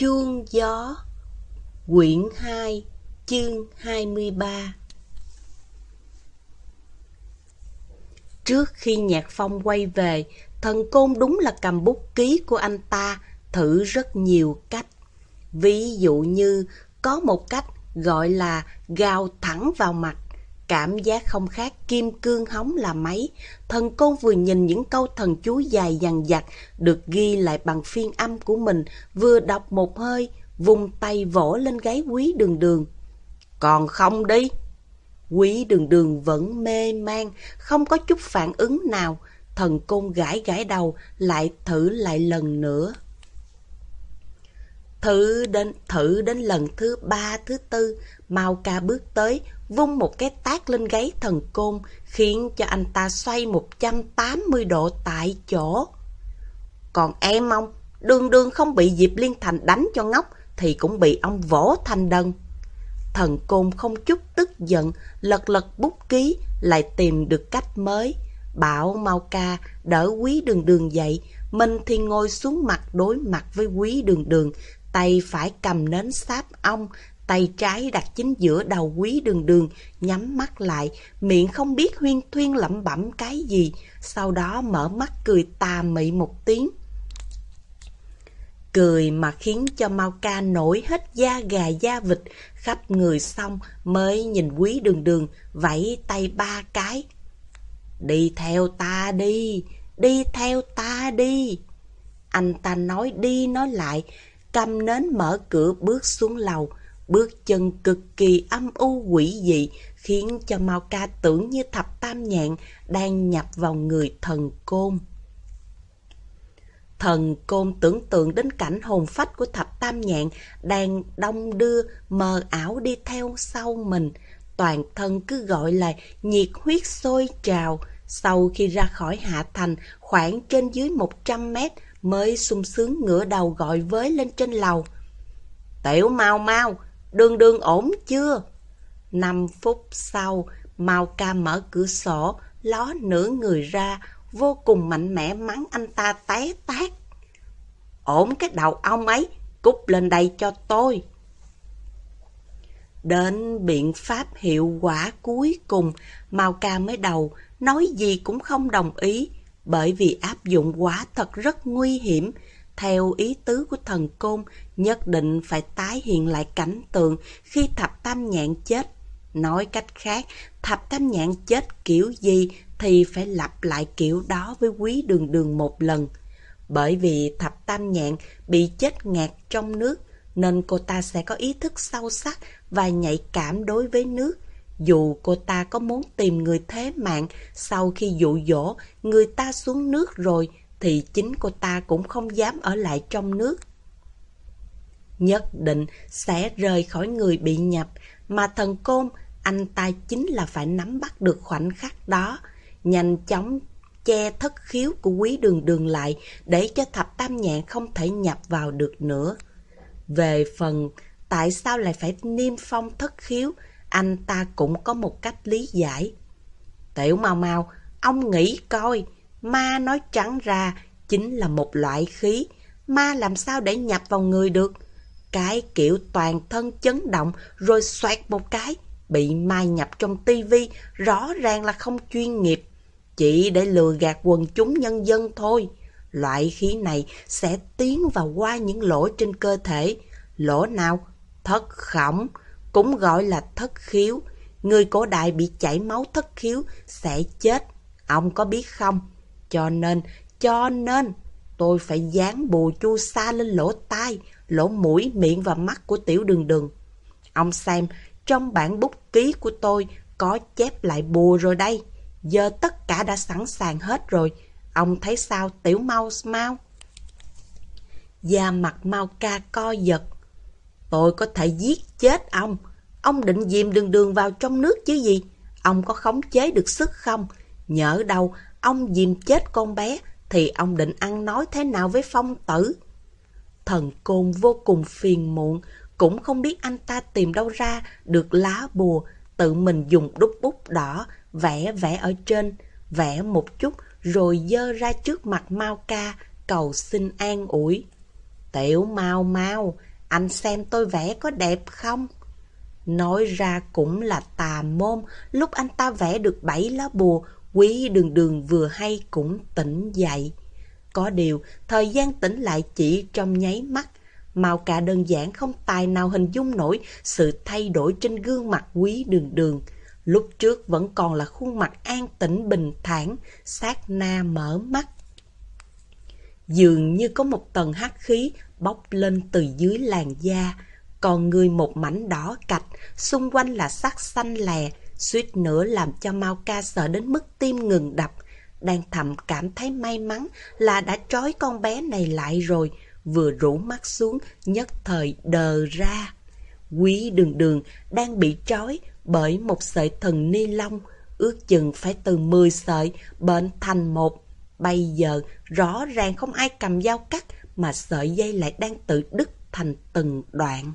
Chuông gió Quyển 2 Chương 23 Trước khi Nhạc Phong quay về, thần côn đúng là cầm bút ký của anh ta thử rất nhiều cách. Ví dụ như có một cách gọi là gào thẳng vào mặt. Cảm giác không khác kim cương hóng là mấy. Thần côn vừa nhìn những câu thần chú dài dằng dặc được ghi lại bằng phiên âm của mình, vừa đọc một hơi, vùng tay vỗ lên gáy quý đường đường. Còn không đi! Quý đường đường vẫn mê man, không có chút phản ứng nào. Thần côn gãi gãi đầu, lại thử lại lần nữa. Thử đến, thử đến lần thứ ba, thứ tư, Mao ca bước tới, vung một cái tác lên gáy thần côn, khiến cho anh ta xoay 180 độ tại chỗ. Còn em ông, đường đường không bị Diệp Liên Thành đánh cho ngốc, thì cũng bị ông vỗ thành đần. Thần côn không chút tức giận, lật lật bút ký, lại tìm được cách mới. Bảo Mau Ca đỡ quý đường đường dậy, mình thì ngồi xuống mặt đối mặt với quý đường đường, tay phải cầm nến sáp ong, tay trái đặt chính giữa đầu quý đường đường, nhắm mắt lại, miệng không biết huyên thuyên lẩm bẩm cái gì, sau đó mở mắt cười tà mị một tiếng. Cười mà khiến cho Mau Ca nổi hết da gà da vịt, khắp người xong mới nhìn quý đường đường, vẫy tay ba cái. Đi theo ta đi, đi theo ta đi. Anh ta nói đi nói lại, cầm nến mở cửa bước xuống lầu, bước chân cực kỳ âm u quỷ dị, khiến cho Mao Ca tưởng như thập tam nhạn đang nhập vào người thần côn. Thần côn tưởng tượng đến cảnh hồn phách của thập tam nhạn đang đông đưa mờ ảo đi theo sau mình. Toàn thân cứ gọi là nhiệt huyết sôi trào. Sau khi ra khỏi hạ thành khoảng trên dưới 100 mét mới sung sướng ngửa đầu gọi với lên trên lầu. Tiểu mau mau, đường đường ổn chưa? Năm phút sau, Mao ca mở cửa sổ, ló nửa người ra, vô cùng mạnh mẽ mắng anh ta té tát. Ổn cái đầu ông ấy, cút lên đây cho tôi. Đến biện pháp hiệu quả cuối cùng, Mao ca mới đầu, nói gì cũng không đồng ý, bởi vì áp dụng quả thật rất nguy hiểm. Theo ý tứ của thần côn, nhất định phải tái hiện lại cảnh tượng khi thập tam nhạn chết. Nói cách khác, thập tam nhạn chết kiểu gì thì phải lặp lại kiểu đó với quý đường đường một lần. Bởi vì thập tam nhạn bị chết ngạt trong nước, nên cô ta sẽ có ý thức sâu sắc và nhạy cảm đối với nước. Dù cô ta có muốn tìm người thế mạng, sau khi dụ dỗ người ta xuống nước rồi, thì chính cô ta cũng không dám ở lại trong nước. Nhất định sẽ rời khỏi người bị nhập, mà thần côn, anh ta chính là phải nắm bắt được khoảnh khắc đó, nhanh chóng che thất khiếu của quý đường đường lại để cho thập tam nhạn không thể nhập vào được nữa. Về phần tại sao lại phải niêm phong thất khiếu, anh ta cũng có một cách lý giải. Tiểu mau mau, ông nghĩ coi, ma nói trắng ra chính là một loại khí, ma làm sao để nhập vào người được. Cái kiểu toàn thân chấn động rồi xoẹt một cái, bị ma nhập trong tivi rõ ràng là không chuyên nghiệp. Chỉ để lừa gạt quần chúng nhân dân thôi. Loại khí này sẽ tiến vào qua những lỗ trên cơ thể. Lỗ nào? Thất khổng, cũng gọi là thất khiếu. Người cổ đại bị chảy máu thất khiếu sẽ chết. Ông có biết không? Cho nên, cho nên, tôi phải dán bù chu sa lên lỗ tai, lỗ mũi, miệng và mắt của tiểu đường đường. Ông xem, trong bản bút ký của tôi có chép lại bùa rồi đây. Giờ tất cả đã sẵn sàng hết rồi. Ông thấy sao tiểu mau mau? Da mặt mau ca co giật. Tôi có thể giết chết ông. Ông định dìm đường đường vào trong nước chứ gì? Ông có khống chế được sức không? Nhỡ đâu ông dìm chết con bé thì ông định ăn nói thế nào với phong tử? Thần côn vô cùng phiền muộn, cũng không biết anh ta tìm đâu ra được lá bùa, tự mình dùng đúc bút đỏ, vẽ vẽ ở trên, vẽ một chút rồi dơ ra trước mặt Mao ca, cầu xin an ủi. Tiểu mau mau, Anh xem tôi vẽ có đẹp không? Nói ra cũng là tà môn, lúc anh ta vẽ được bảy lá bùa, quý đường đường vừa hay cũng tỉnh dậy. Có điều, thời gian tỉnh lại chỉ trong nháy mắt, Màu cả đơn giản không tài nào hình dung nổi sự thay đổi trên gương mặt quý đường đường. Lúc trước vẫn còn là khuôn mặt an tĩnh bình thản, sát na mở mắt. Dường như có một tầng hắc khí bốc lên từ dưới làn da, còn người một mảnh đỏ cạch, xung quanh là sắc xanh lè, suýt nữa làm cho Mao Ca sợ đến mức tim ngừng đập. Đang thầm cảm thấy may mắn là đã trói con bé này lại rồi, vừa rủ mắt xuống, nhất thời đờ ra. Quý đường đường đang bị trói bởi một sợi thần ni lông, ước chừng phải từ 10 sợi bệnh thành một. Bây giờ rõ ràng không ai cầm dao cắt mà sợi dây lại đang tự đứt thành từng đoạn.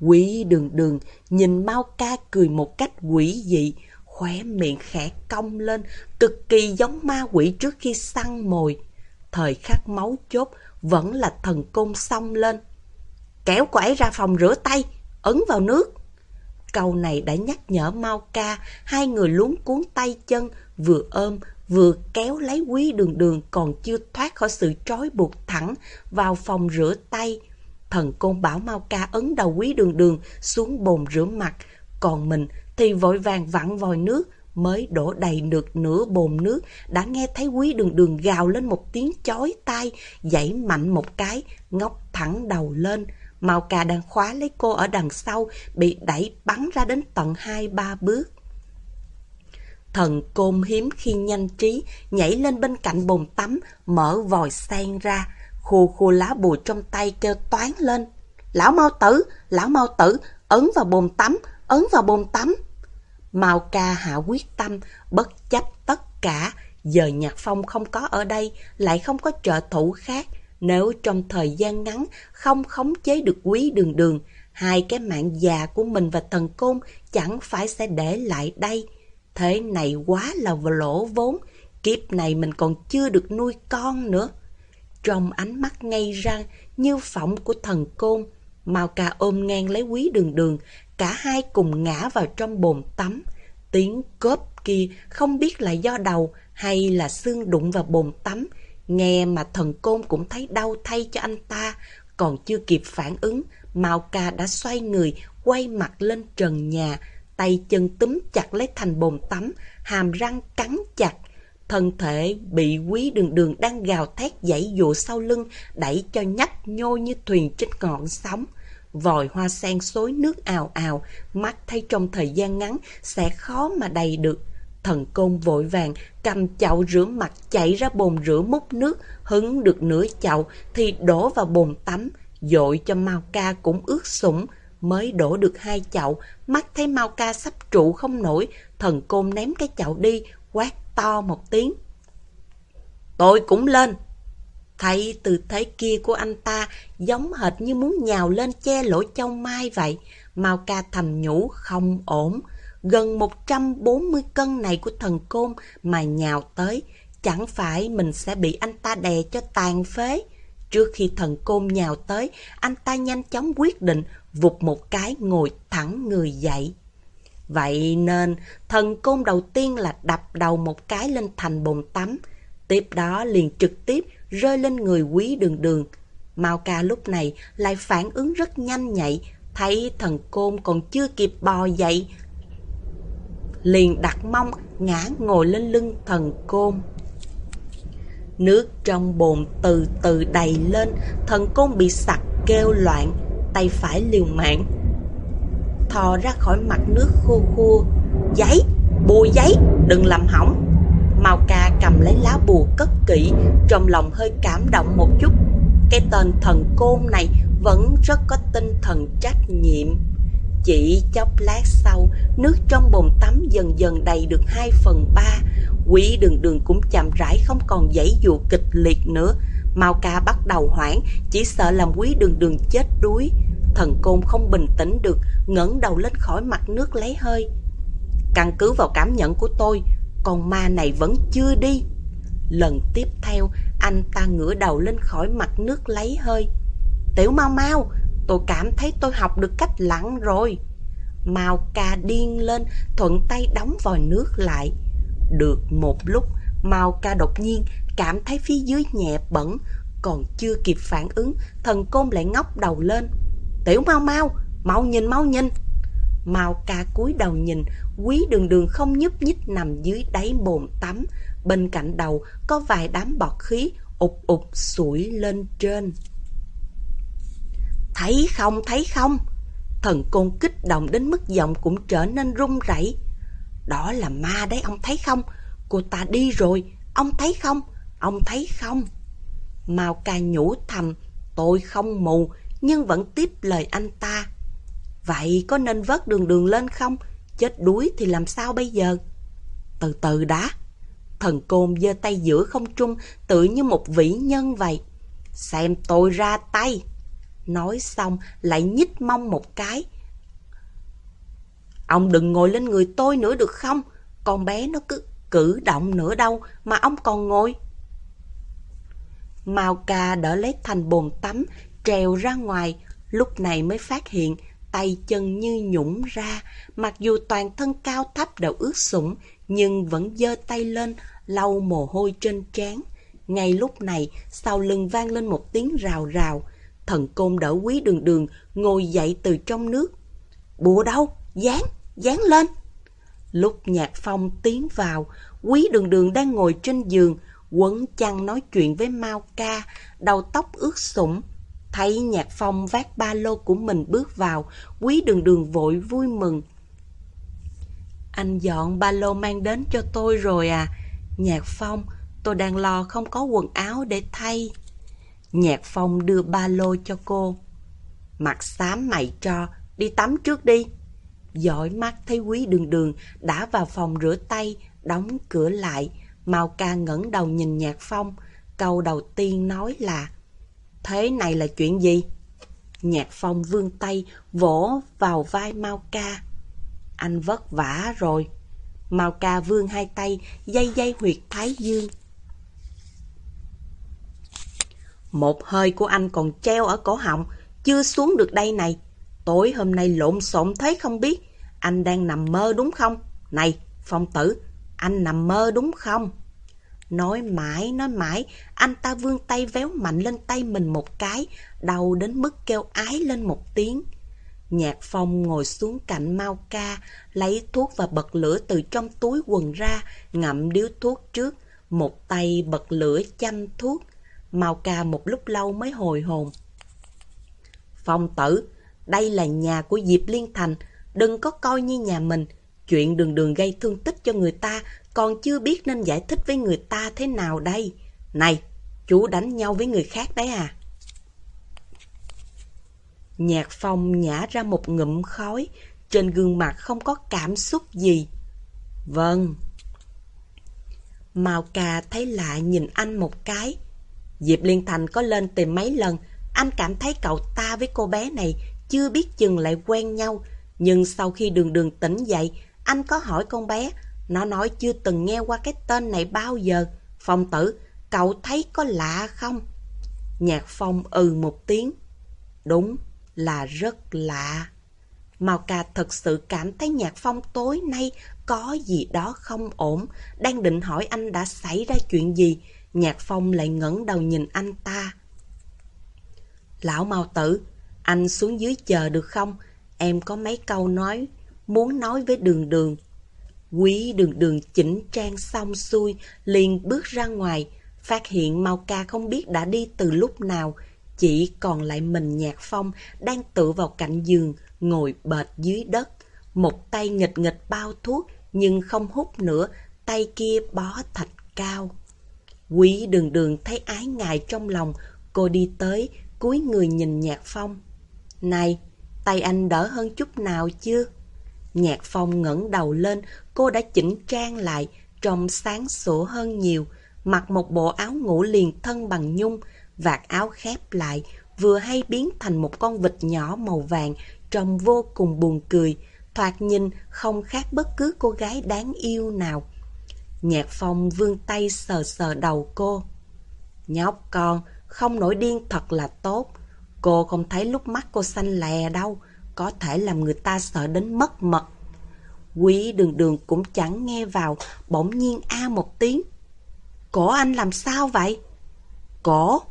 Quý đường đường nhìn Mao ca cười một cách quỷ dị, khóe miệng khẽ cong lên, cực kỳ giống ma quỷ trước khi săn mồi. Thời khắc máu chốt, vẫn là thần côn xông lên. Kéo cô ấy ra phòng rửa tay, ấn vào nước. Câu này đã nhắc nhở Mau Ca, hai người luống cuốn tay chân, vừa ôm, vừa kéo lấy quý đường đường còn chưa thoát khỏi sự trói buộc thẳng vào phòng rửa tay. Thần côn bảo Mau Ca ấn đầu quý đường đường xuống bồn rửa mặt, còn mình thì vội vàng vặn vòi nước, mới đổ đầy được nửa bồn nước, đã nghe thấy quý đường đường gào lên một tiếng chói tai, dãy mạnh một cái, ngóc thẳng đầu lên. Màu cà đang khóa lấy cô ở đằng sau, bị đẩy bắn ra đến tận hai ba bước. Thần côn hiếm khi nhanh trí, nhảy lên bên cạnh bồn tắm, mở vòi sen ra, khô khô lá bùa trong tay kêu toán lên. Lão mau tử, lão mau tử, ấn vào bồn tắm, ấn vào bồn tắm. Mao ca hạ quyết tâm, bất chấp tất cả, giờ Nhạc Phong không có ở đây, lại không có trợ thủ khác. Nếu trong thời gian ngắn không khống chế được quý đường đường, hai cái mạng già của mình và thần côn chẳng phải sẽ để lại đây. Thế này quá là lỗ vốn, kiếp này mình còn chưa được nuôi con nữa. Trong ánh mắt ngay răng như phỏng của thần côn, Mao ca ôm ngang lấy quý đường đường, cả hai cùng ngã vào trong bồn tắm. Tiếng cốp kia không biết là do đầu hay là xương đụng vào bồn tắm. Nghe mà thần côn cũng thấy đau thay cho anh ta, còn chưa kịp phản ứng, Mao ca đã xoay người, quay mặt lên trần nhà, tay chân túm chặt lấy thành bồn tắm, hàm răng cắn chặt. Thân thể bị quý đường đường đang gào thét dãy dụa sau lưng, đẩy cho nhấp nhô như thuyền trên ngọn sóng. Vòi hoa sen xối nước ào ào, mắt thấy trong thời gian ngắn sẽ khó mà đầy được. Thần côn vội vàng cầm chậu rửa mặt chạy ra bồn rửa múc nước, hứng được nửa chậu thì đổ vào bồn tắm, dội cho Mao Ca cũng ướt sũng. Mới đổ được hai chậu, mắt thấy Mao Ca sắp trụ không nổi, thần côn ném cái chậu đi, quát to một tiếng. Tôi cũng lên! Thấy tư thế kia của anh ta giống hệt như muốn nhào lên che lỗ châu mai vậy. Mau ca thầm nhủ không ổn. Gần 140 cân này của thần côn mà nhào tới. Chẳng phải mình sẽ bị anh ta đè cho tàn phế. Trước khi thần côn nhào tới, anh ta nhanh chóng quyết định vụt một cái ngồi thẳng người dậy. Vậy nên, thần côn đầu tiên là đập đầu một cái lên thành bồn tắm. Tiếp đó liền trực tiếp rơi lên người quý đường đường. Mao ca lúc này lại phản ứng rất nhanh nhạy, thấy thần côn còn chưa kịp bò dậy. Liền đặt mông ngã ngồi lên lưng thần côn. Nước trong bồn từ từ đầy lên, thần côn bị sặc kêu loạn, tay phải liều mạng. Thò ra khỏi mặt nước khô khô. Giấy, bùa giấy, đừng làm hỏng. Mao ca cầm lấy lá bùa cất kỹ, trong lòng hơi cảm động một chút. Cái tên thần côn này vẫn rất có tinh thần trách nhiệm. Chỉ chốc lát sau, nước trong bồn tắm dần dần đầy được 2 phần 3. Quỷ đường đường cũng chậm rãi không còn dãy dụ kịch liệt nữa. Mao ca bắt đầu hoảng, chỉ sợ làm quý đường đường chết đuối. Thần côn không bình tĩnh được, ngẩng đầu lên khỏi mặt nước lấy hơi. Căn cứ vào cảm nhận của tôi, con ma này vẫn chưa đi. Lần tiếp theo, anh ta ngửa đầu lên khỏi mặt nước lấy hơi. Tiểu mau mau, tôi cảm thấy tôi học được cách lặn rồi. Mao ca điên lên, thuận tay đóng vòi nước lại. Được một lúc, Mao ca đột nhiên cảm thấy phía dưới nhẹ bẩn, còn chưa kịp phản ứng, thần côn lại ngóc đầu lên. Tiểu mau mau, mau nhìn mau nhìn. Mau ca cúi đầu nhìn, quý đường đường không nhúc nhích nằm dưới đáy bồn tắm. Bên cạnh đầu có vài đám bọt khí ụp ụp sủi lên trên. Thấy không, thấy không? Thần côn kích động đến mức giọng cũng trở nên run rẩy. Đó là ma đấy, ông thấy không? Cô ta đi rồi, ông thấy không? Ông thấy không? Mao ca nhủ thầm, tôi không mù, nhưng vẫn tiếp lời anh ta. Vậy có nên vớt đường đường lên không? Chết đuối thì làm sao bây giờ? Từ từ đã. Thần côn giơ tay giữa không trung, tự như một vĩ nhân vậy. Xem tôi ra tay. Nói xong lại nhích mông một cái. Ông đừng ngồi lên người tôi nữa được không? Con bé nó cứ cử động nữa đâu mà ông còn ngồi. Mao ca đỡ lấy thành bồn tắm, trèo ra ngoài, lúc này mới phát hiện tay chân như nhũng ra, mặc dù toàn thân cao thấp đều ướt sũng, nhưng vẫn giơ tay lên, lau mồ hôi trên trán. Ngay lúc này, sau lưng vang lên một tiếng rào rào, thần côn đỡ quý đường đường, ngồi dậy từ trong nước. Bùa đâu? Dán, dán lên! Lúc nhạc phong tiến vào, quý đường đường đang ngồi trên giường, quấn chăn nói chuyện với Mao Ca, đầu tóc ướt sũng. Thấy nhạc phong vác ba lô của mình bước vào, quý đường đường vội vui mừng. Anh dọn ba lô mang đến cho tôi rồi à? Nhạc phong, tôi đang lo không có quần áo để thay. Nhạc phong đưa ba lô cho cô. Mặt xám mày cho, đi tắm trước đi. Giỏi mắt thấy quý đường đường đã vào phòng rửa tay, đóng cửa lại. Mao ca ngẩng đầu nhìn Nhạc Phong, câu đầu tiên nói là Thế này là chuyện gì? Nhạc Phong vươn tay vỗ vào vai Mao ca. Anh vất vả rồi. Mao ca vươn hai tay, dây dây huyệt thái dương. Một hơi của anh còn treo ở cổ họng, chưa xuống được đây này. Tối hôm nay lộn xộn thế không biết. Anh đang nằm mơ đúng không? Này, Phong tử, anh nằm mơ đúng không? Nói mãi, nói mãi, anh ta vươn tay véo mạnh lên tay mình một cái, đau đến mức kêu ái lên một tiếng. Nhạc phong ngồi xuống cạnh Mao Ca, lấy thuốc và bật lửa từ trong túi quần ra, ngậm điếu thuốc trước, một tay bật lửa chăm thuốc. Mao Ca một lúc lâu mới hồi hồn. Phong tử, đây là nhà của Diệp Liên Thành, đừng có coi như nhà mình. Chuyện đường đường gây thương tích cho người ta còn chưa biết nên giải thích với người ta thế nào đây. Này, chú đánh nhau với người khác đấy à? Nhạc phong nhả ra một ngụm khói, trên gương mặt không có cảm xúc gì. Vâng. Mao cà thấy lạ nhìn anh một cái. Diệp Liên Thành có lên tìm mấy lần, anh cảm thấy cậu ta với cô bé này chưa biết chừng lại quen nhau. Nhưng sau khi đường đường tỉnh dậy, anh có hỏi con bé nó nói chưa từng nghe qua cái tên này bao giờ. Phong tử, cậu thấy có lạ không? Nhạc phong ừ một tiếng. Đúng là rất lạ. Mao ca thật sự cảm thấy nhạc phong tối nay có gì đó không ổn. Đang định hỏi anh đã xảy ra chuyện gì. Nhạc phong lại ngẩng đầu nhìn anh ta. Lão Mao tử, anh xuống dưới chờ được không? Em có mấy câu nói, muốn nói với đường đường. Quý đường đường chỉnh trang xong xuôi, liền bước ra ngoài, phát hiện Mao Ca không biết đã đi từ lúc nào, chỉ còn lại mình Nhạc Phong đang tựa vào cạnh giường, ngồi bệt dưới đất. Một tay nghịch nghịch bao thuốc, nhưng không hút nữa, tay kia bó thạch cao. Quý đường đường thấy ái ngại trong lòng, cô đi tới, cúi người nhìn Nhạc Phong. Này, tay anh đỡ hơn chút nào chưa? Nhạc Phong ngẩng đầu lên, cô đã chỉnh trang lại, trông sáng sủa hơn nhiều, mặc một bộ áo ngủ liền thân bằng nhung, vạt áo khép lại, vừa hay biến thành một con vịt nhỏ màu vàng, trông vô cùng buồn cười, thoạt nhìn không khác bất cứ cô gái đáng yêu nào. Nhạc Phong vươn tay sờ sờ đầu cô. Nhóc con, không nổi điên thật là tốt. Cô không thấy lúc mắt cô xanh lè đâu, có thể làm người ta sợ đến mất mật. Quý đường đường cũng chẳng nghe vào, bỗng nhiên a một tiếng. Cổ anh làm sao vậy? Cổ!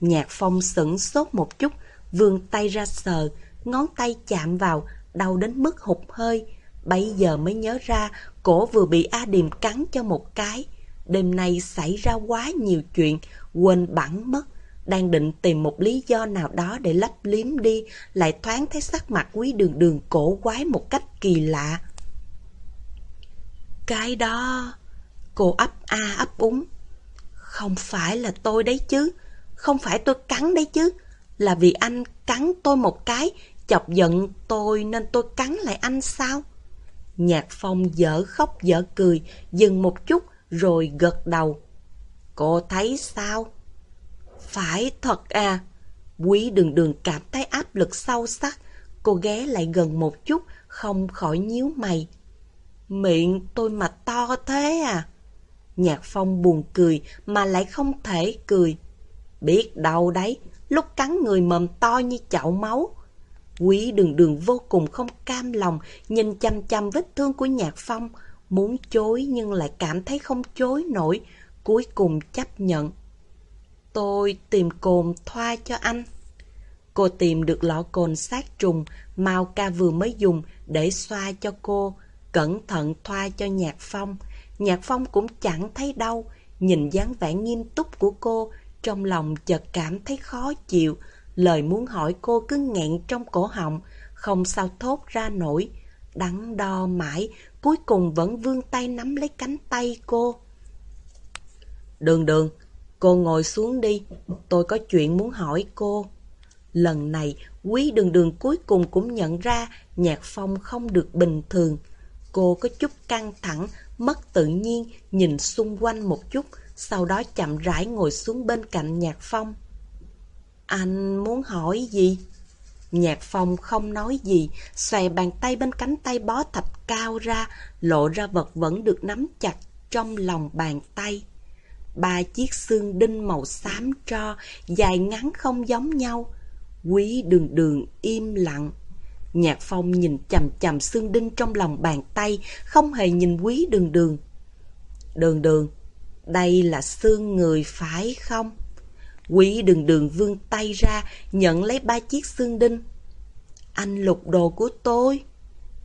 Nhạc phong sửng sốt một chút, vươn tay ra sờ, ngón tay chạm vào, đau đến mức hụt hơi. Bây giờ mới nhớ ra, cổ vừa bị A Điềm cắn cho một cái. Đêm nay xảy ra quá nhiều chuyện, quên bẵng mất. Đang định tìm một lý do nào đó để lấp liếm đi, lại thoáng thấy sắc mặt quý đường đường cổ quái một cách kỳ lạ. Cái đó... Cô ấp a ấp úng. Không phải là tôi đấy chứ. Không phải tôi cắn đấy chứ. Là vì anh cắn tôi một cái, chọc giận tôi nên tôi cắn lại anh sao? Nhạc phong dở khóc dở cười, dừng một chút rồi gật đầu. Cô thấy sao? Phải thật à? Quý đường đường cảm thấy áp lực sâu sắc. Cô ghé lại gần một chút, không khỏi nhíu mày. Miệng tôi mà to thế à? Nhạc phong buồn cười mà lại không thể cười. Biết đâu đấy, lúc cắn người mầm to như chậu máu. Quý đường đường vô cùng không cam lòng, nhìn chăm chăm vết thương của nhạc phong, muốn chối nhưng lại cảm thấy không chối nổi, cuối cùng chấp nhận. Tôi tìm cồn thoa cho anh. Cô tìm được lọ cồn sát trùng, Mao ca vừa mới dùng để xoa cho cô, cẩn thận thoa cho Nhạc Phong. Nhạc Phong cũng chẳng thấy đau, nhìn dáng vẻ nghiêm túc của cô, trong lòng chợt cảm thấy khó chịu, lời muốn hỏi cô cứ nghẹn trong cổ họng, không sao thốt ra nổi. Đắn đo mãi, cuối cùng vẫn vươn tay nắm lấy cánh tay cô. Đường đường, cô ngồi xuống đi, tôi có chuyện muốn hỏi cô. Lần này, quý đường đường cuối cùng cũng nhận ra nhạc phong không được bình thường. Cô có chút căng thẳng, mất tự nhiên, nhìn xung quanh một chút, sau đó chậm rãi ngồi xuống bên cạnh Nhạc Phong. Anh muốn hỏi gì? Nhạc Phong không nói gì, xòe bàn tay bên cánh tay bó thạch cao ra, lộ ra vật vẫn được nắm chặt trong lòng bàn tay. Ba chiếc xương đinh màu xám tro, dài ngắn không giống nhau. Quý đường đường im lặng. Nhạc Phong nhìn chầm chầm xương đinh trong lòng bàn tay, không hề nhìn quý đường đường. Đường đường, đây là xương người phải không? Quý đường đường vươn tay ra, nhận lấy ba chiếc xương đinh. Anh lục đồ của tôi.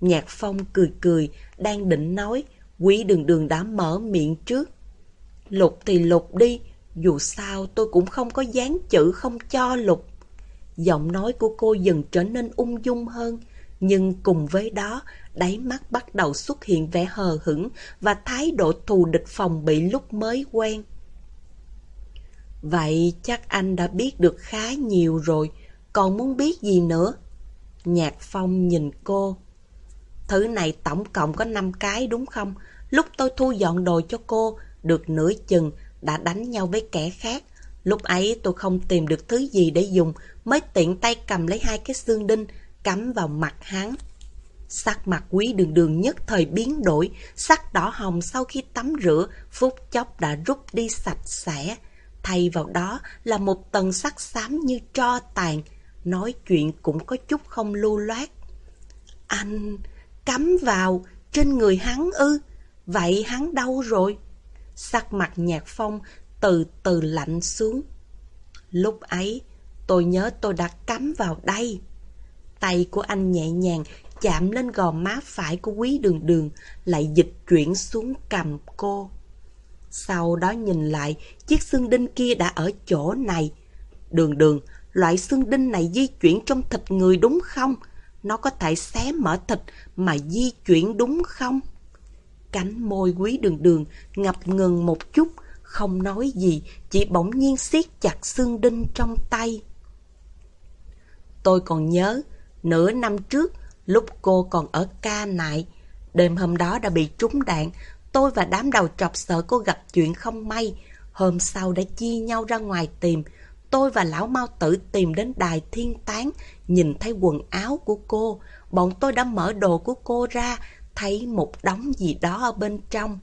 Nhạc Phong cười cười, đang định nói, quý đường đường đã mở miệng trước. Lục thì lục đi, dù sao tôi cũng không có dán chữ không cho lục. Giọng nói của cô dần trở nên ung dung hơn, nhưng cùng với đó, đáy mắt bắt đầu xuất hiện vẻ hờ hững và thái độ thù địch phòng bị lúc mới quen. Vậy chắc anh đã biết được khá nhiều rồi, còn muốn biết gì nữa? Nhạc Phong nhìn cô. Thứ này tổng cộng có 5 cái đúng không? Lúc tôi thu dọn đồ cho cô, được nửa chừng, đã đánh nhau với kẻ khác. Lúc ấy tôi không tìm được thứ gì để dùng, mới tiện tay cầm lấy hai cái xương đinh, cắm vào mặt hắn. Sắc mặt quý đường đường nhất thời biến đổi, sắc đỏ hồng sau khi tắm rửa, phút chốc đã rút đi sạch sẽ. Thay vào đó là một tầng sắc xám như tro tàn, nói chuyện cũng có chút không lưu loát. Anh cắm vào trên người hắn ư, vậy hắn đâu rồi? Sắc mặt nhạc phong từ từ lạnh xuống. Lúc ấy, tôi nhớ tôi đã cắm vào đây. Tay của anh nhẹ nhàng chạm lên gò má phải của quý đường đường, lại dịch chuyển xuống cầm cô. Sau đó nhìn lại, chiếc xương đinh kia đã ở chỗ này. Đường đường, loại xương đinh này di chuyển trong thịt người đúng không? Nó có thể xé mở thịt mà di chuyển đúng không? Cánh môi quý đường đường ngập ngừng một chút, không nói gì, chỉ bỗng nhiên siết chặt xương đinh trong tay. Tôi còn nhớ, nửa năm trước, lúc cô còn ở ca nại, đêm hôm đó đã bị trúng đạn, tôi và đám đầu trọc sợ cô gặp chuyện không may. Hôm sau đã chia nhau ra ngoài tìm, tôi và lão mau tử tìm đến đài thiên tán, nhìn thấy quần áo của cô, bọn tôi đã mở đồ của cô ra, thấy một đống gì đó ở bên trong.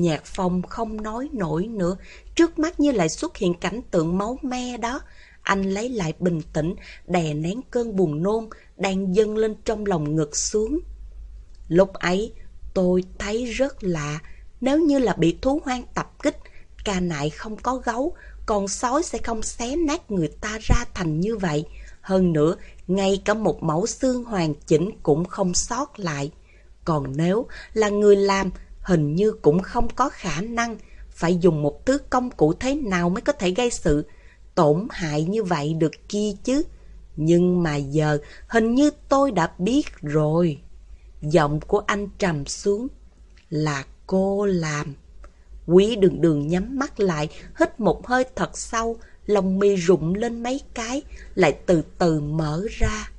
Nhạc phong không nói nổi nữa, trước mắt như lại xuất hiện cảnh tượng máu me đó, Anh lấy lại bình tĩnh, đè nén cơn buồn nôn đang dâng lên trong lòng ngực xuống. Lúc ấy, tôi thấy rất lạ. Nếu như là bị thú hoang tập kích, ca nại không có gấu, con sói sẽ không xé nát người ta ra thành như vậy. Hơn nữa, ngay cả một mẫu xương hoàn chỉnh cũng không sót lại. Còn nếu là người làm, hình như cũng không có khả năng phải dùng một thứ công cụ thế nào mới có thể gây sự tổn hại như vậy được kia chứ. Nhưng mà giờ hình như tôi đã biết rồi. Giọng của anh trầm xuống. Là cô làm. Quý đường đường nhắm mắt lại, hít một hơi thật sâu, lòng mi rụng lên mấy cái, lại từ từ mở ra.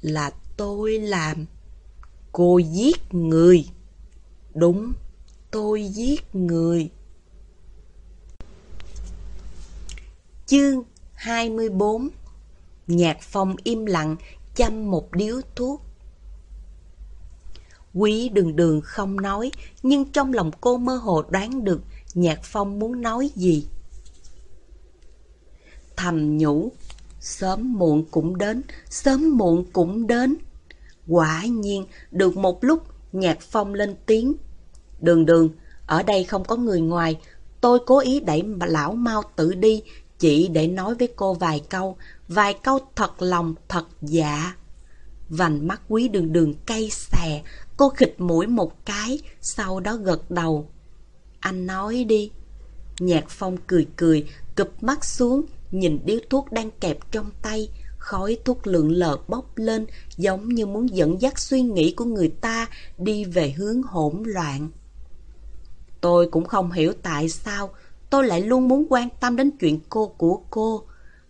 Là tôi làm. Cô giết người. Đúng, tôi giết người. Chương 24 Nhạc phong im lặng, chăm một điếu thuốc. Quý đường đường không nói, nhưng trong lòng cô mơ hồ đoán được Nhạc Phong muốn nói gì. Thầm nhủ, sớm muộn cũng đến, sớm muộn cũng đến. Quả nhiên, được một lúc, Nhạc Phong lên tiếng. Đường đường, ở đây không có người ngoài, tôi cố ý đẩy lão mau tự đi, chỉ để nói với cô vài câu, vài câu thật lòng, thật dạ. Vành mắt quý đường đường cay xè, cô khịt mũi một cái, sau đó gật đầu. Anh nói đi. Nhạc phong cười cười, cụp mắt xuống, nhìn điếu thuốc đang kẹp trong tay, khói thuốc lượng lờ bốc lên, giống như muốn dẫn dắt suy nghĩ của người ta đi về hướng hỗn loạn. Tôi cũng không hiểu tại sao tôi lại luôn muốn quan tâm đến chuyện cô của cô.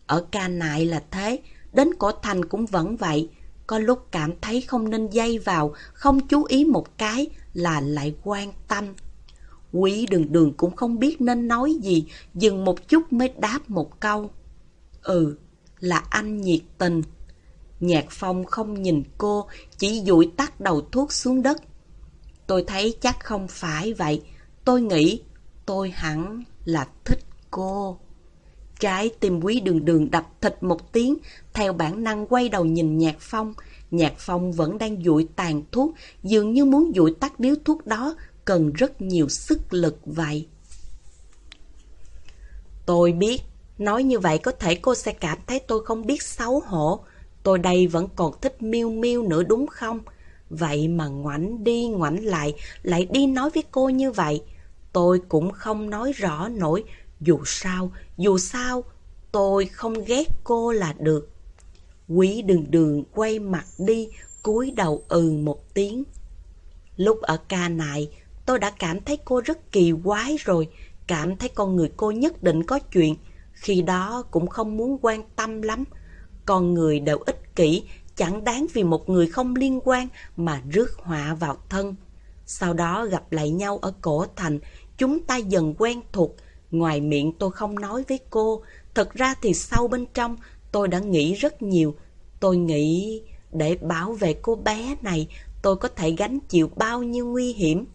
Ở ca nại là thế, đến cổ thành cũng vẫn vậy. Có lúc cảm thấy không nên dây vào, không chú ý một cái là lại quan tâm. Quý đường đường cũng không biết nên nói gì, dừng một chút mới đáp một câu. Ừ, là anh nhiệt tình. Nhạc phong không nhìn cô, chỉ dụi tắt đầu thuốc xuống đất. Tôi thấy chắc không phải vậy. Tôi nghĩ tôi hẳn là thích cô. Trái tim quý đường đường đập thịt một tiếng, theo bản năng quay đầu nhìn Nhạc Phong. Nhạc Phong vẫn đang dụi tàn thuốc, dường như muốn dụi tắt điếu thuốc đó, cần rất nhiều sức lực vậy. Tôi biết, nói như vậy có thể cô sẽ cảm thấy tôi không biết xấu hổ. Tôi đây vẫn còn thích miêu miêu nữa đúng không? Vậy mà ngoảnh đi ngoảnh lại, lại đi nói với cô như vậy. Tôi cũng không nói rõ nổi, dù sao, dù sao, tôi không ghét cô là được. Quý đường đường quay mặt đi, cúi đầu ừ một tiếng. Lúc ở ca này, tôi đã cảm thấy cô rất kỳ quái rồi, cảm thấy con người cô nhất định có chuyện. Khi đó cũng không muốn quan tâm lắm. Con người đều ích kỷ, chẳng đáng vì một người không liên quan mà rước họa vào thân. Sau đó gặp lại nhau ở cổ thành, chúng ta dần quen thuộc. Ngoài miệng tôi không nói với cô, thật ra thì sâu bên trong tôi đã nghĩ rất nhiều. Tôi nghĩ để bảo vệ cô bé này tôi có thể gánh chịu bao nhiêu nguy hiểm.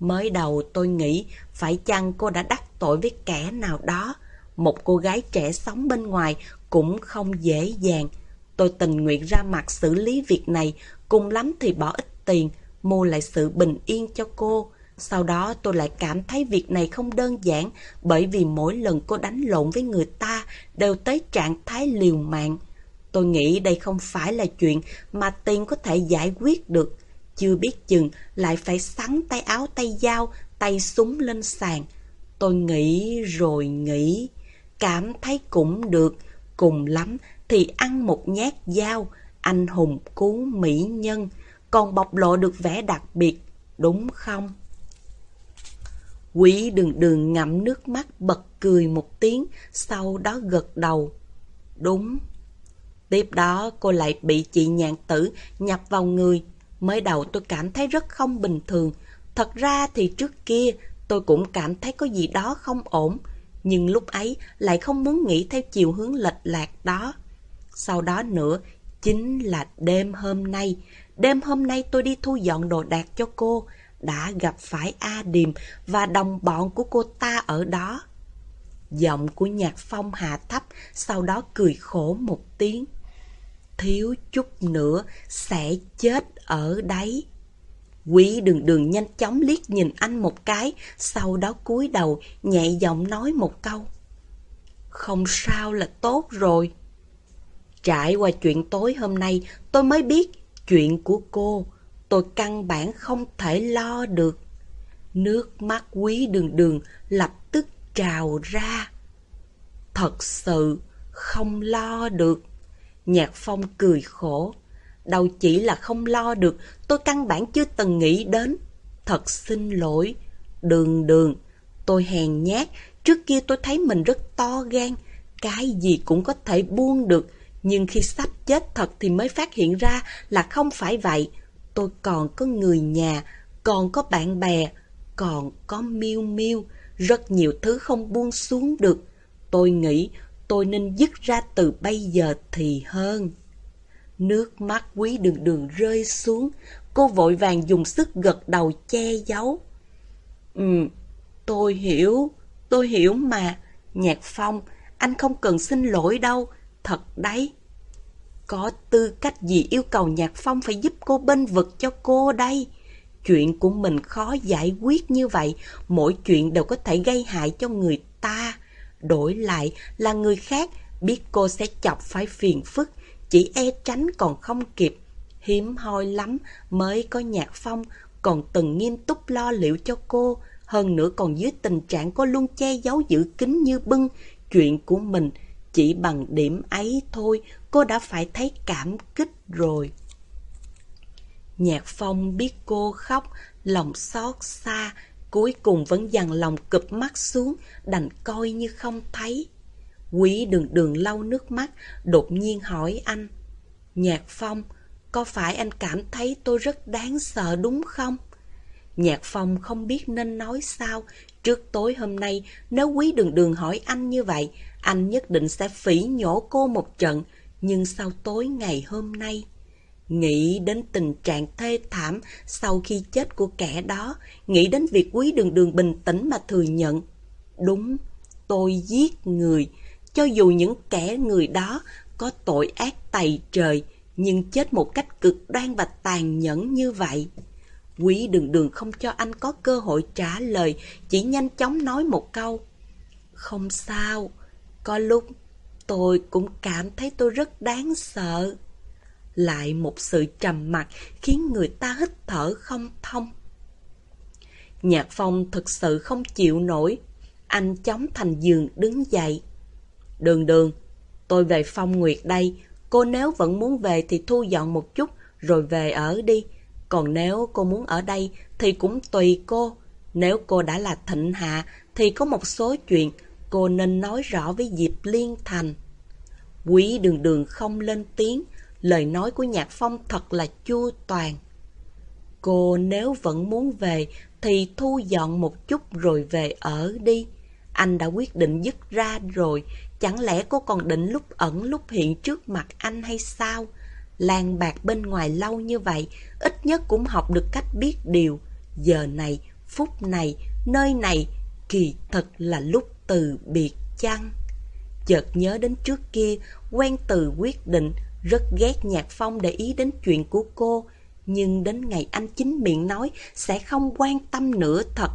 Mới đầu tôi nghĩ phải chăng cô đã đắc tội với kẻ nào đó. Một cô gái trẻ sống bên ngoài cũng không dễ dàng. Tôi tình nguyện ra mặt xử lý việc này, cùng lắm thì bỏ ít tiền, mua lại sự bình yên cho cô. Sau đó tôi lại cảm thấy việc này không đơn giản bởi vì mỗi lần cô đánh lộn với người ta đều tới trạng thái liều mạng. Tôi nghĩ đây không phải là chuyện mà tiền có thể giải quyết được. Chưa biết chừng lại phải sắn tay áo tay dao, tay súng lên sàn. Tôi nghĩ rồi nghĩ, cảm thấy cũng được, cùng lắm thì ăn một nhát dao, anh hùng cứu mỹ nhân, còn bộc lộ được vẻ đặc biệt, đúng không? Quỷ đường đường ngậm nước mắt bật cười một tiếng, sau đó gật đầu. Đúng. Tiếp đó cô lại bị chị nhạn tử nhập vào người. Mới đầu tôi cảm thấy rất không bình thường. Thật ra thì trước kia tôi cũng cảm thấy có gì đó không ổn. Nhưng lúc ấy lại không muốn nghĩ theo chiều hướng lệch lạc đó. Sau đó nữa, chính là đêm hôm nay. Đêm hôm nay tôi đi thu dọn đồ đạc cho cô đã gặp phải A Điềm và đồng bọn của cô ta ở đó. Giọng của nhạc phong hạ thấp, sau đó cười khổ một tiếng. Thiếu chút nữa sẽ chết ở đấy. Quý đường đường nhanh chóng liếc nhìn anh một cái, sau đó cúi đầu nhẹ giọng nói một câu. Không sao là tốt rồi. Trải qua chuyện tối hôm nay, tôi mới biết chuyện của cô, tôi căn bản không thể lo được. Nước mắt quý đường đường lập tức trào ra. Thật sự không lo được. Nhạc Phong cười khổ. Đâu chỉ là không lo được, tôi căn bản chưa từng nghĩ đến. Thật xin lỗi. Đường đường, tôi hèn nhát, trước kia tôi thấy mình rất to gan, cái gì cũng có thể buông được. Nhưng khi sắp chết thật thì mới phát hiện ra là không phải vậy. Tôi còn có người nhà, còn có bạn bè, còn có miêu miêu, rất nhiều thứ không buông xuống được. Tôi nghĩ tôi nên dứt ra từ bây giờ thì hơn. Nước mắt quý đường đường rơi xuống, cô vội vàng dùng sức gật đầu che giấu. Ừ, tôi hiểu, tôi hiểu mà. Nhạc Phong, anh không cần xin lỗi đâu, thật đấy. Có tư cách gì yêu cầu Nhạc Phong phải giúp cô bên vực cho cô đây? Chuyện của mình khó giải quyết như vậy, mỗi chuyện đều có thể gây hại cho người ta. Đổi lại là người khác biết cô sẽ chọc phải phiền phức, chỉ e tránh còn không kịp. Hiếm hoi lắm mới có nhạc phong, còn từng nghiêm túc lo liệu cho cô. Hơn nữa còn dưới tình trạng cô luôn che giấu giữ kín như bưng. Chuyện của mình chỉ bằng điểm ấy thôi, cô đã phải thấy cảm kích rồi. Nhạc phong biết cô khóc, lòng xót xa, cuối cùng vẫn dằn lòng cụp mắt xuống, đành coi như không thấy. Quý đường đường lau nước mắt, đột nhiên hỏi anh. Nhạc Phong, có phải anh cảm thấy tôi rất đáng sợ đúng không? Nhạc Phong không biết nên nói sao. Trước tối hôm nay, nếu quý đường đường hỏi anh như vậy, anh nhất định sẽ phỉ nhổ cô một trận. Nhưng sau tối ngày hôm nay, Nghĩ đến tình trạng thê thảm sau khi chết của kẻ đó, nghĩ đến việc quý đường đường bình tĩnh mà thừa nhận. Đúng, tôi giết người, cho dù những kẻ người đó có tội ác tày trời, nhưng chết một cách cực đoan và tàn nhẫn như vậy. Quý đường đường không cho anh có cơ hội trả lời, chỉ nhanh chóng nói một câu. Không sao, có lúc tôi cũng cảm thấy tôi rất đáng sợ. Lại một sự trầm mặc khiến người ta hít thở không thông. Nhạc phong thực sự không chịu nổi. Anh chống thành giường đứng dậy. Đường đường, tôi về phong nguyệt đây. Cô nếu vẫn muốn về thì thu dọn một chút rồi về ở đi. Còn nếu cô muốn ở đây thì cũng tùy cô. Nếu cô đã là thịnh hạ thì có một số chuyện cô nên nói rõ với Diệp Liên Thành. Quý đường đường không lên tiếng, lời nói của Nhạc Phong thật là chua toàn. Cô nếu vẫn muốn về thì thu dọn một chút rồi về ở đi. Anh đã quyết định dứt ra rồi, chẳng lẽ cô còn định lúc ẩn lúc hiện trước mặt anh hay sao? Lan bạc bên ngoài lâu như vậy, ít nhất cũng học được cách biết điều. Giờ này, phút này, nơi này, kỳ thật là lúc từ biệt chăng? Chợt nhớ đến trước kia, quen từ quyết định, rất ghét Nhạc Phong để ý đến chuyện của cô, nhưng đến ngày anh chính miệng nói sẽ không quan tâm nữa thật,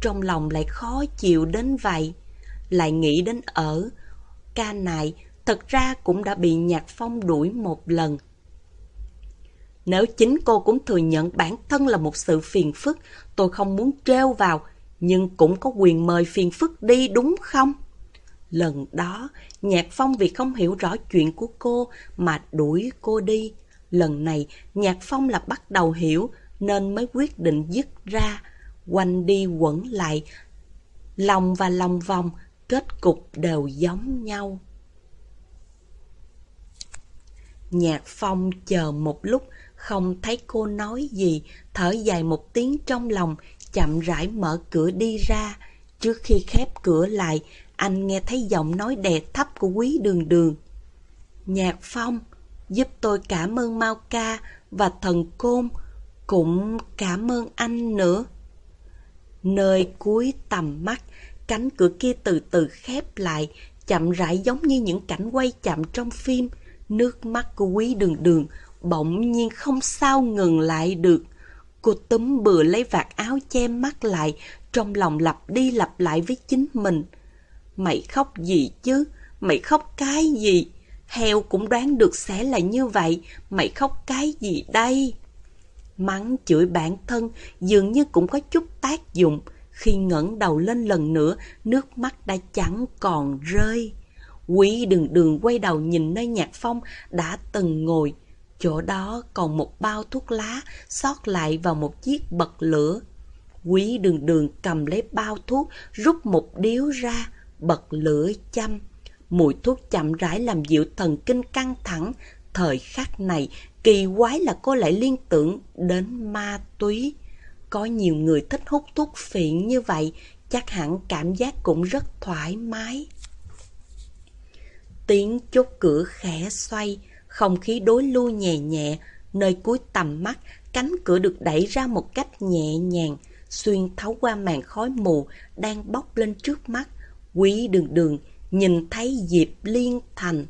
trong lòng lại khó chịu đến vậy. Lại nghĩ đến ở, ca này thật ra cũng đã bị Nhạc Phong đuổi một lần. Nếu chính cô cũng thừa nhận bản thân là một sự phiền phức, tôi không muốn treo vào, nhưng cũng có quyền mời phiền phức đi đúng không? Lần đó, Nhạc Phong vì không hiểu rõ chuyện của cô mà đuổi cô đi. Lần này, Nhạc Phong là bắt đầu hiểu nên mới quyết định dứt ra. Quanh đi quẩn lại, lòng và lòng vòng, kết cục đều giống nhau. Nhạc Phong chờ một lúc, không thấy cô nói gì, thở dài một tiếng trong lòng, chậm rãi mở cửa đi ra. Trước khi khép cửa lại, anh nghe thấy giọng nói đè thấp của quý đường đường. Nhạc Phong, giúp tôi cảm ơn Mao Ca và thần côn, cũng cảm ơn anh nữa. Nơi cuối tầm mắt, cánh cửa kia từ từ khép lại, chậm rãi giống như những cảnh quay chậm trong phim. Nước mắt của quý đường đường bỗng nhiên không sao ngừng lại được. Cô túm bừa lấy vạt áo che mắt lại, trong lòng lặp đi lặp lại với chính mình. Mày khóc gì chứ? Mày khóc cái gì? Heo cũng đoán được sẽ là như vậy, mày khóc cái gì đây? Mắng chửi bản thân dường như cũng có chút tác dụng. Khi ngẩng đầu lên lần nữa, nước mắt đã chẳng còn rơi. Quý đường đường quay đầu nhìn nơi nhạc phong đã từng ngồi. Chỗ đó còn một bao thuốc lá sót lại vào một chiếc bật lửa. Quý đường đường cầm lấy bao thuốc, rút một điếu ra, bật lửa chăm. Mùi thuốc chậm rãi làm dịu thần kinh căng thẳng. Thời khắc này, kỳ quái là cô lại liên tưởng đến ma túy. Có nhiều người thích hút thuốc phiện như vậy, chắc hẳn cảm giác cũng rất thoải mái. Tiếng chốt cửa khẽ xoay, không khí đối lưu nhẹ nhẹ, nơi cuối tầm mắt, cánh cửa được đẩy ra một cách nhẹ nhàng, xuyên thấu qua màn khói mù đang bốc lên trước mắt. Quý đường đường nhìn thấy Diệp Liên Thành.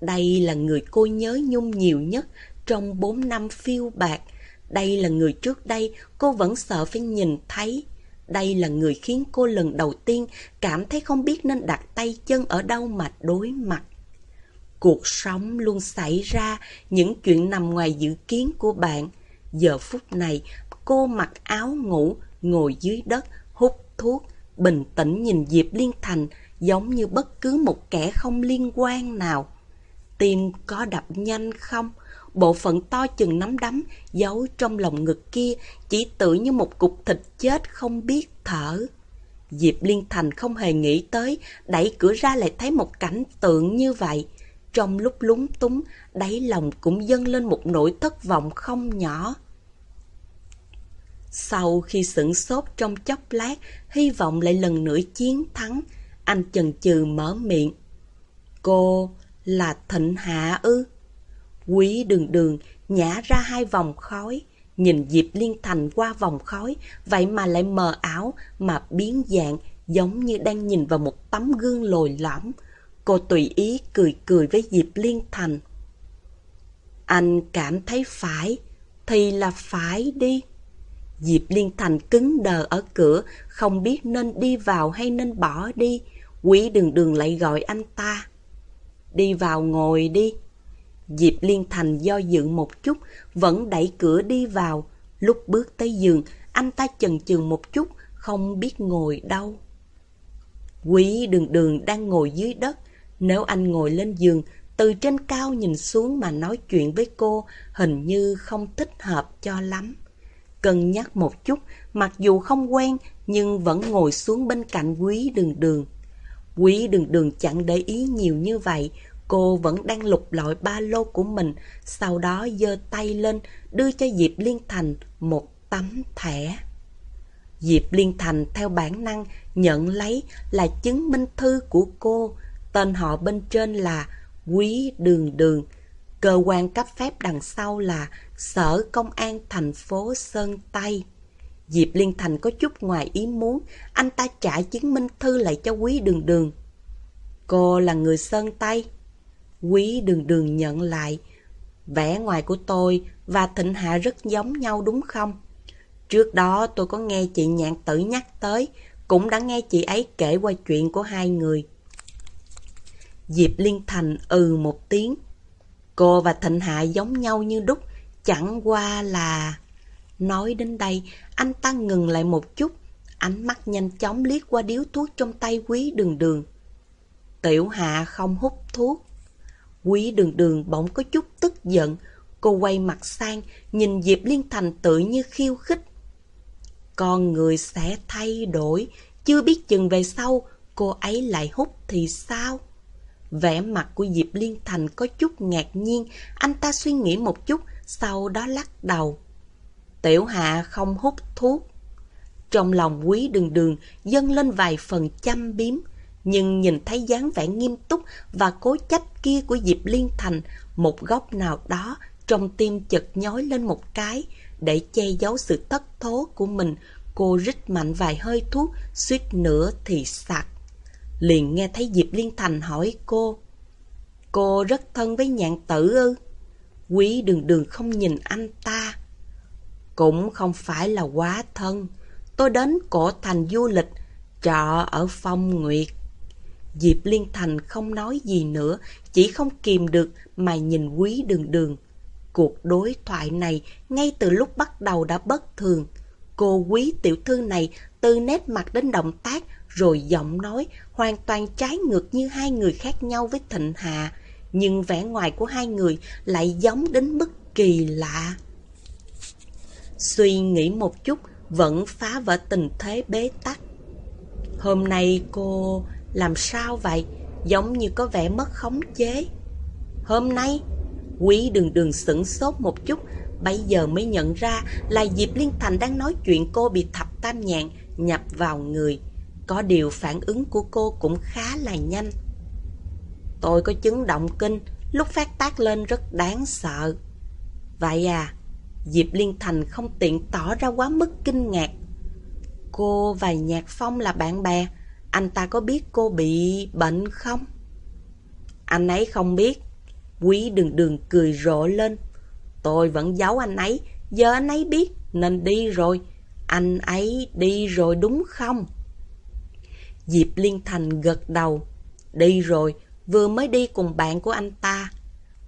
Đây là người cô nhớ nhung nhiều nhất trong bốn năm phiêu bạc. Đây là người trước đây cô vẫn sợ phải nhìn thấy. Đây là người khiến cô lần đầu tiên cảm thấy không biết nên đặt tay chân ở đâu mà đối mặt. Cuộc sống luôn xảy ra những chuyện nằm ngoài dự kiến của bạn. Giờ phút này, cô mặc áo ngủ, ngồi dưới đất, hút thuốc, bình tĩnh nhìn Diệp Liên Thành giống như bất cứ một kẻ không liên quan nào. Tim có đập nhanh không? Bộ phận to chừng nắm đấm giấu trong lòng ngực kia chỉ tự như một cục thịt chết không biết thở. Diệp Liên Thành không hề nghĩ tới, đẩy cửa ra lại thấy một cảnh tượng như vậy. Trong lúc lúng túng, đáy lòng cũng dâng lên một nỗi thất vọng không nhỏ. Sau khi sửng sốt trong chốc lát, hy vọng lại lần nữa chiến thắng, anh chần chừ mở miệng. Cô là Thịnh Hạ ư? Quý đường đường nhả ra hai vòng khói, nhìn Diệp Liên Thành qua vòng khói, vậy mà lại mờ ảo mà biến dạng giống như đang nhìn vào một tấm gương lồi lõm. Cô tùy ý cười cười với Diệp Liên Thành. Anh cảm thấy phải, thì là phải đi. Diệp Liên Thành cứng đờ ở cửa, không biết nên đi vào hay nên bỏ đi. Quý đường đường lại gọi anh ta. Đi vào ngồi đi. Diệp Liên Thành do dự một chút, vẫn đẩy cửa đi vào. Lúc bước tới giường, anh ta chần chừ một chút, không biết ngồi đâu. Quý đường đường đang ngồi dưới đất. Nếu anh ngồi lên giường, từ trên cao nhìn xuống mà nói chuyện với cô, hình như không thích hợp cho lắm. Cân nhắc một chút, mặc dù không quen, nhưng vẫn ngồi xuống bên cạnh quý đường đường. Quý đường đường chẳng để ý nhiều như vậy, cô vẫn đang lục lọi ba lô của mình, sau đó giơ tay lên, đưa cho Diệp Liên Thành một tấm thẻ. Diệp Liên Thành theo bản năng nhận lấy là chứng minh thư của cô, tên họ bên trên là Quý Đường Đường, cơ quan cấp phép đằng sau là Sở Công an thành phố Sơn Tây. Diệp Liên Thành có chút ngoài ý muốn, anh ta trả chứng minh thư lại cho Quý Đường Đường. Cô là người Sơn Tây. Quý Đường Đường nhận lại. Vẻ ngoài của tôi và Thịnh Hạ rất giống nhau đúng không? Trước đó tôi có nghe chị Nhạn Tử nhắc tới, cũng đã nghe chị ấy kể qua chuyện của hai người. Diệp Liên Thành ừ một tiếng. Cô và Thịnh Hạ giống nhau như đúc, chẳng qua là... Nói đến đây, anh ta ngừng lại một chút, ánh mắt nhanh chóng liếc qua điếu thuốc trong tay quý đường đường. Tiểu Hạ không hút thuốc. Quý đường đường bỗng có chút tức giận, cô quay mặt sang, nhìn Diệp Liên Thành tự như khiêu khích. Con người sẽ thay đổi, chưa biết chừng về sau cô ấy lại hút thì sao? Vẻ mặt của Diệp Liên Thành có chút ngạc nhiên, anh ta suy nghĩ một chút, sau đó lắc đầu. Tiểu Hạ không hút thuốc. Trong lòng quý đường đường dâng lên vài phần chăm biếm, nhưng nhìn thấy dáng vẻ nghiêm túc và cố chấp kia của Diệp Liên Thành, một góc nào đó trong tim chợt nhói lên một cái, để che giấu sự thất thố của mình, Cô rít mạnh vài hơi thuốc, suýt nữa thì sặc. Liền nghe thấy Diệp Liên Thành hỏi cô. Cô rất thân với nhạn tử ư? Quý đường đường không nhìn anh ta. Cũng không phải là quá thân. Tôi đến cổ thành du lịch, trọ ở Phong Nguyệt. Diệp Liên Thành không nói gì nữa, chỉ không kìm được mà nhìn quý đường đường. Cuộc đối thoại này ngay từ lúc bắt đầu đã bất thường. Cô quý tiểu thư này từ nét mặt đến động tác rồi giọng nói hoàn toàn trái ngược như hai người khác nhau với Thịnh Hạ. Nhưng vẻ ngoài của hai người lại giống đến mức kỳ lạ. Suy nghĩ một chút vẫn phá vỡ tình thế bế tắc. Hôm nay cô làm sao vậy? Giống như có vẻ mất khống chế. Hôm nay, quý đường đường sửng sốt một chút, bây giờ mới nhận ra là Diệp Liên Thành đang nói chuyện cô bị thập tam nhạn nhập vào người. Có điều phản ứng của cô cũng khá là nhanh. Tôi có chứng động kinh, lúc phát tác lên rất đáng sợ. Vậy à, Diệp Liên Thành không tiện tỏ ra quá mức kinh ngạc. Cô và Nhạc Phong là bạn bè, anh ta có biết cô bị bệnh không? Anh ấy không biết. Quý đường đường cười rộ lên. Tôi vẫn giấu anh ấy, giờ anh ấy biết nên đi rồi. Anh ấy đi rồi đúng không? Diệp Liên Thành gật đầu. Đi rồi, vừa mới đi cùng bạn của anh ta.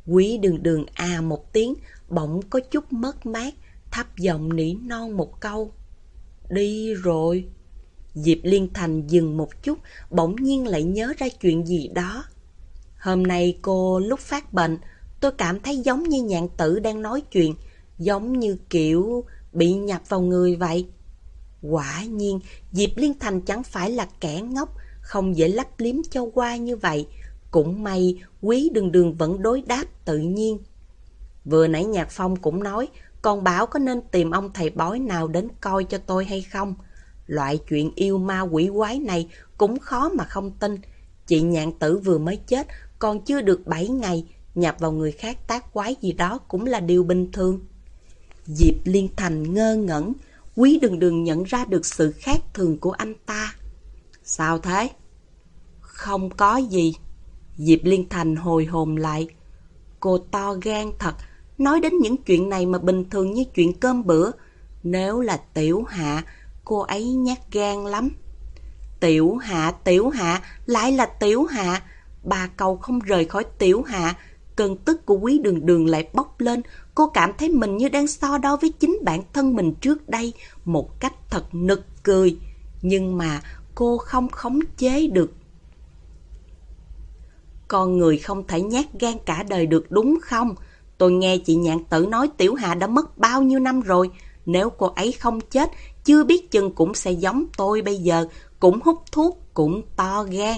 Quý đường đường à một tiếng, bỗng có chút mất mát, thấp giọng nỉ non một câu. Đi rồi. Diệp Liên Thành dừng một chút, bỗng nhiên lại nhớ ra chuyện gì đó. Hôm nay cô lúc phát bệnh, tôi cảm thấy giống như nhạn tử đang nói chuyện, giống như kiểu bị nhập vào người vậy. Quả nhiên, Diệp Liên Thành chẳng phải là kẻ ngốc, không dễ lấp liếm cho qua như vậy. Cũng may, quý đường đường vẫn đối đáp tự nhiên. Vừa nãy Nhạc Phong cũng nói, con bảo có nên tìm ông thầy bói nào đến coi cho tôi hay không? Loại chuyện yêu ma quỷ quái này cũng khó mà không tin. Chị nhạn tử vừa mới chết, còn chưa được 7 ngày, nhập vào người khác tác quái gì đó cũng là điều bình thường. Diệp Liên Thành ngơ ngẩn, quý đừng đừng nhận ra được sự khác thường của anh ta. Sao thế? Không có gì. Diệp Liên Thành hồi hồn lại. Cô to gan thật, nói đến những chuyện này mà bình thường như chuyện cơm bữa. Nếu là tiểu hạ, cô ấy nhát gan lắm. Tiểu hạ, tiểu hạ, lại là tiểu hạ. bà cầu không rời khỏi tiểu hạ, cơn tức của quý đường đường lại bốc lên. Cô cảm thấy mình như đang so đo với chính bản thân mình trước đây, một cách thật nực cười. Nhưng mà cô không khống chế được. Con người không thể nhát gan cả đời được đúng không? Tôi nghe chị nhạn tử nói Tiểu Hạ đã mất bao nhiêu năm rồi. Nếu cô ấy không chết, chưa biết chừng cũng sẽ giống tôi bây giờ, cũng hút thuốc, cũng to gan.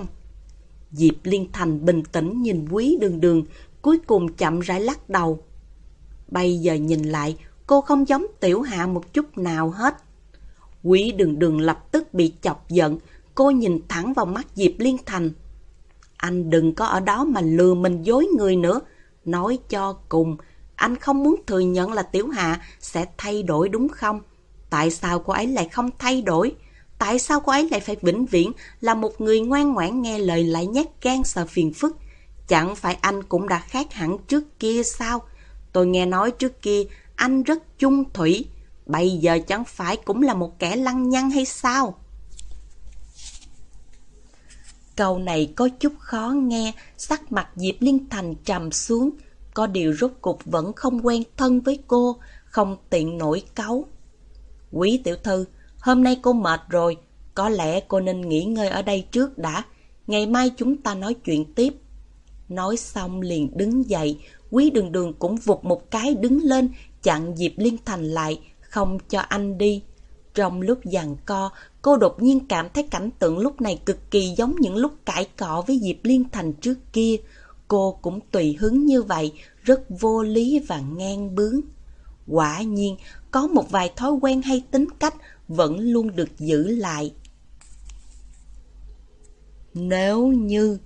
Diệp Liên Thành bình tĩnh nhìn quý đường đường, cuối cùng chậm rãi lắc đầu. Bây giờ nhìn lại, cô không giống tiểu hạ một chút nào hết. Quý đường đường lập tức bị chọc giận, cô nhìn thẳng vào mắt Diệp Liên Thành. Anh đừng có ở đó mà lừa mình dối người nữa. Nói cho cùng, anh không muốn thừa nhận là tiểu hạ sẽ thay đổi đúng không? Tại sao cô ấy lại không thay đổi? Tại sao cô ấy lại phải vĩnh viễn là một người ngoan ngoãn nghe lời lại nhát gan sợ phiền phức? Chẳng phải anh cũng đã khác hẳn trước kia sao? Tôi nghe nói trước kia anh rất chung thủy. Bây giờ chẳng phải cũng là một kẻ lăng nhăng hay sao? Câu này có chút khó nghe, sắc mặt Diệp Liên Thành trầm xuống. Có điều rốt cục vẫn không quen thân với cô, không tiện nổi cáu. Quý tiểu thư, hôm nay cô mệt rồi, có lẽ cô nên nghỉ ngơi ở đây trước đã. Ngày mai chúng ta nói chuyện tiếp. Nói xong liền đứng dậy, quý đường đường cũng vụt một cái đứng lên, chặn Diệp Liên Thành lại, không cho anh đi. Trong lúc giằng co, cô đột nhiên cảm thấy cảnh tượng lúc này cực kỳ giống những lúc cãi cọ với Diệp Liên Thành trước kia. Cô cũng tùy hứng như vậy, rất vô lý và ngang bướng. Quả nhiên, có một vài thói quen hay tính cách vẫn luôn được giữ lại. Nếu như,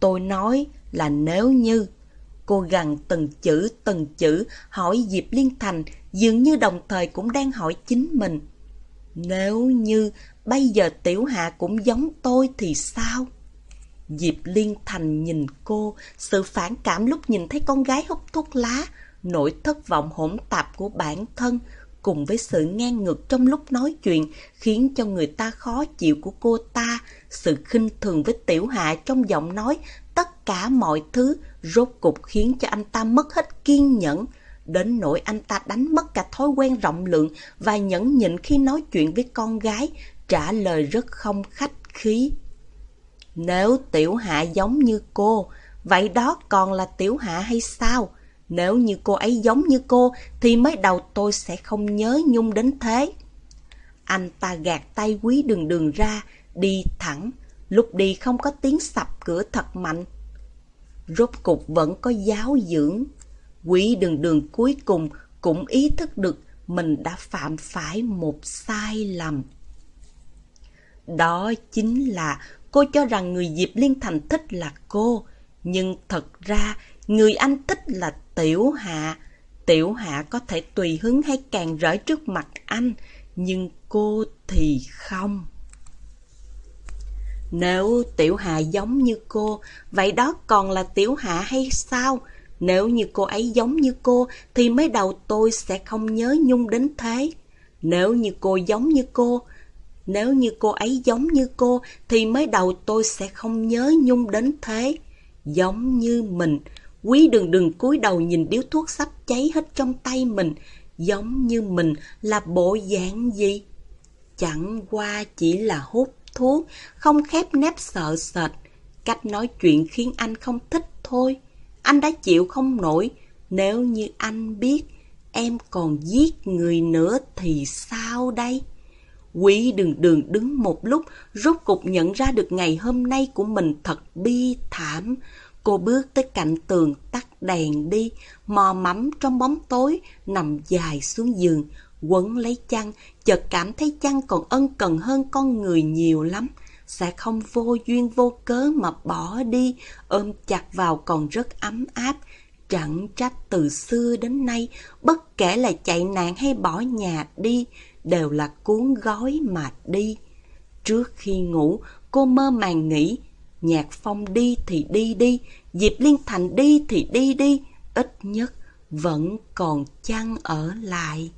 tôi nói là nếu như, cô gằn từng chữ từng chữ hỏi Diệp Liên Thành dường như đồng thời cũng đang hỏi chính mình. Nếu như bây giờ Tiểu Hạ cũng giống tôi thì sao? Diệp Liên Thành nhìn cô, sự phản cảm lúc nhìn thấy con gái hút thuốc lá, nỗi thất vọng hỗn tạp của bản thân, cùng với sự ngang ngược trong lúc nói chuyện khiến cho người ta khó chịu của cô ta, sự khinh thường với tiểu hạ trong giọng nói, tất cả mọi thứ rốt cục khiến cho anh ta mất hết kiên nhẫn. Đến nỗi anh ta đánh mất cả thói quen rộng lượng và nhẫn nhịn khi nói chuyện với con gái, trả lời rất không khách khí. Nếu tiểu hạ giống như cô, vậy đó còn là tiểu hạ hay sao? Nếu như cô ấy giống như cô, thì mới đầu tôi sẽ không nhớ nhung đến thế. Anh ta gạt tay quý đường đường ra, đi thẳng. Lúc đi không có tiếng sập cửa thật mạnh. Rốt cục vẫn có giáo dưỡng. Quý đường đường cuối cùng cũng ý thức được mình đã phạm phải một sai lầm. Đó chính là cô cho rằng người Diệp Liên Thành thích là cô. Nhưng thật ra người anh thích là Tiểu Hạ. Tiểu Hạ có thể tùy hứng hay càng rỡ trước mặt anh, nhưng cô thì không. Nếu Tiểu Hạ giống như cô, vậy đó còn là Tiểu Hạ hay sao? Nếu như cô ấy giống như cô, thì mới đầu tôi sẽ không nhớ nhung đến thế. Nếu như cô giống như cô, nếu như cô ấy giống như cô, thì mới đầu tôi sẽ không nhớ nhung đến thế. Giống như mình, Quý đừng đừng cúi đầu nhìn điếu thuốc sắp cháy hết trong tay mình, giống như mình là bộ dạng gì? Chẳng qua chỉ là hút thuốc, không khép nép sợ sệt. Cách nói chuyện khiến anh không thích thôi. Anh đã chịu không nổi, nếu như anh biết em còn giết người nữa thì sao đây? Quý đường đường đứng một lúc, rốt cục nhận ra được ngày hôm nay của mình thật bi thảm. Cô bước tới cạnh tường tắt đèn đi, mò mẫm trong bóng tối, nằm dài xuống giường, quấn lấy chăn, chợt cảm thấy chăn còn ân cần hơn con người nhiều lắm. Sẽ không vô duyên vô cớ mà bỏ đi, ôm chặt vào còn rất ấm áp. Chẳng trách từ xưa đến nay, bất kể là chạy nạn hay bỏ nhà đi, đều là cuốn gói mà đi. Trước khi ngủ, cô mơ màng nghĩ, Nhạc Phong đi thì đi đi, Diệp Liên Thành đi thì đi đi, ít nhất vẫn còn chăng ở lại.